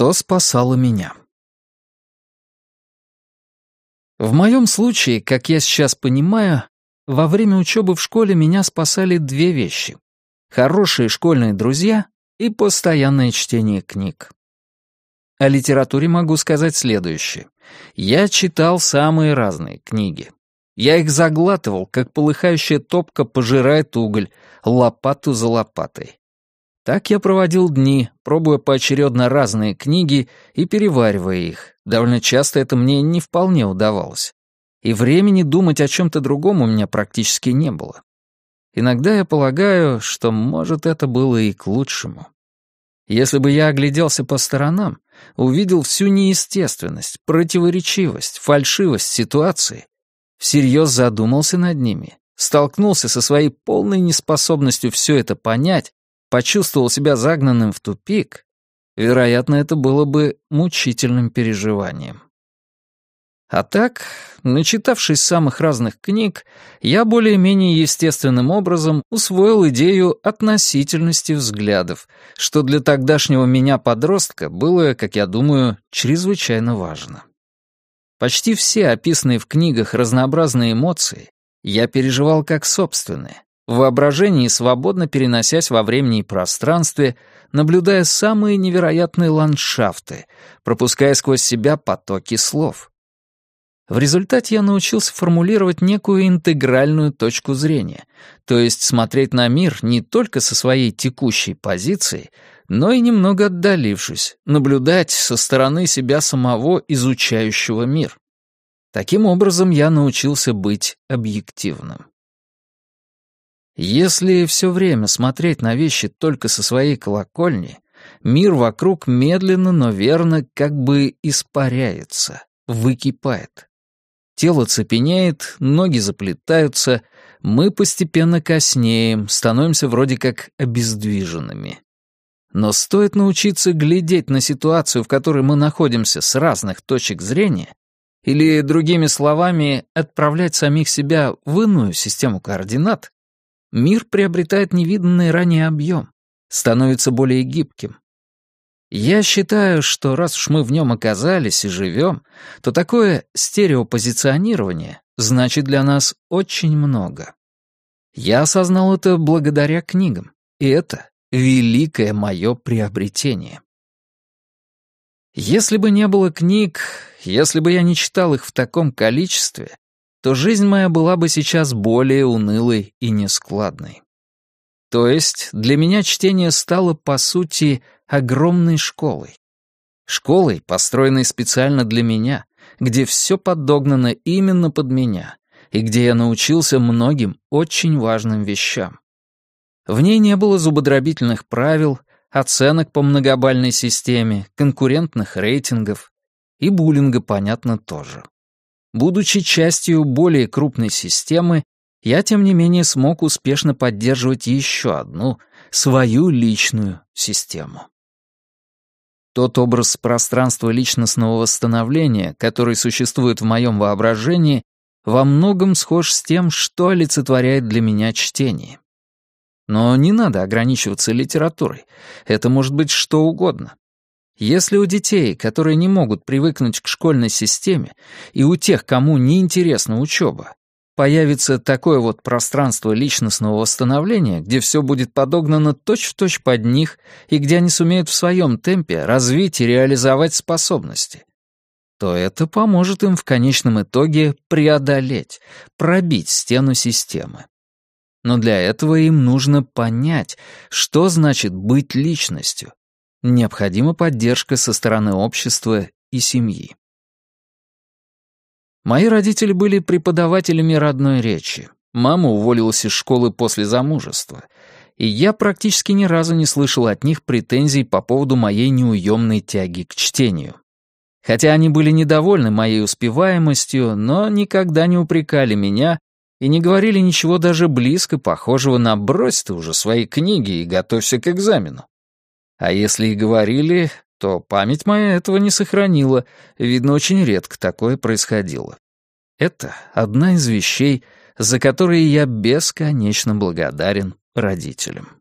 Что спасало меня? В моем случае, как я сейчас понимаю, во время учебы в школе меня спасали две вещи. Хорошие школьные друзья и постоянное чтение книг. О литературе могу сказать следующее. Я читал самые разные книги. Я их заглатывал, как полыхающая топка пожирает уголь, лопату за лопатой. Так я проводил дни, пробуя поочередно разные книги и переваривая их. Довольно часто это мне не вполне удавалось. И времени думать о чем-то другом у меня практически не было. Иногда я полагаю, что, может, это было и к лучшему. Если бы я огляделся по сторонам, увидел всю неестественность, противоречивость, фальшивость ситуации, всерьез задумался над ними, столкнулся со своей полной неспособностью все это понять почувствовал себя загнанным в тупик, вероятно, это было бы мучительным переживанием. А так, начитавшись самых разных книг, я более-менее естественным образом усвоил идею относительности взглядов, что для тогдашнего меня-подростка было, как я думаю, чрезвычайно важно. Почти все описанные в книгах разнообразные эмоции я переживал как собственные, в воображении свободно переносясь во времени и пространстве, наблюдая самые невероятные ландшафты, пропуская сквозь себя потоки слов. В результате я научился формулировать некую интегральную точку зрения, то есть смотреть на мир не только со своей текущей позиции, но и немного отдалившись, наблюдать со стороны себя самого, изучающего мир. Таким образом, я научился быть объективным. Если все время смотреть на вещи только со своей колокольни, мир вокруг медленно, но верно как бы испаряется, выкипает. Тело цепенеет, ноги заплетаются, мы постепенно коснеем, становимся вроде как обездвиженными. Но стоит научиться глядеть на ситуацию, в которой мы находимся с разных точек зрения, или, другими словами, отправлять самих себя в иную систему координат, мир приобретает невиданный ранее объем, становится более гибким. Я считаю, что раз уж мы в нем оказались и живем, то такое стереопозиционирование значит для нас очень много. Я осознал это благодаря книгам, и это великое мое приобретение. Если бы не было книг, если бы я не читал их в таком количестве, то жизнь моя была бы сейчас более унылой и нескладной. То есть для меня чтение стало, по сути, огромной школой. Школой, построенной специально для меня, где все подогнано именно под меня, и где я научился многим очень важным вещам. В ней не было зубодробительных правил, оценок по многобальной системе, конкурентных рейтингов, и буллинга, понятно, тоже. Будучи частью более крупной системы, я, тем не менее, смог успешно поддерживать еще одну, свою личную систему. Тот образ пространства личностного восстановления, который существует в моем воображении, во многом схож с тем, что олицетворяет для меня чтение. Но не надо ограничиваться литературой. Это может быть что угодно. Если у детей, которые не могут привыкнуть к школьной системе, и у тех, кому не интересна учеба, появится такое вот пространство личностного восстановления, где все будет подогнано точь-в-точь точь под них и где они сумеют в своем темпе развить и реализовать способности, то это поможет им в конечном итоге преодолеть, пробить стену системы. Но для этого им нужно понять, что значит быть личностью, Необходима поддержка со стороны общества и семьи. Мои родители были преподавателями родной речи. Мама уволилась из школы после замужества, и я практически ни разу не слышал от них претензий по поводу моей неуемной тяги к чтению. Хотя они были недовольны моей успеваемостью, но никогда не упрекали меня и не говорили ничего даже близко похожего на «брось ты уже свои книги и готовься к экзамену». А если и говорили, то память моя этого не сохранила, видно, очень редко такое происходило. Это одна из вещей, за которые я бесконечно благодарен родителям.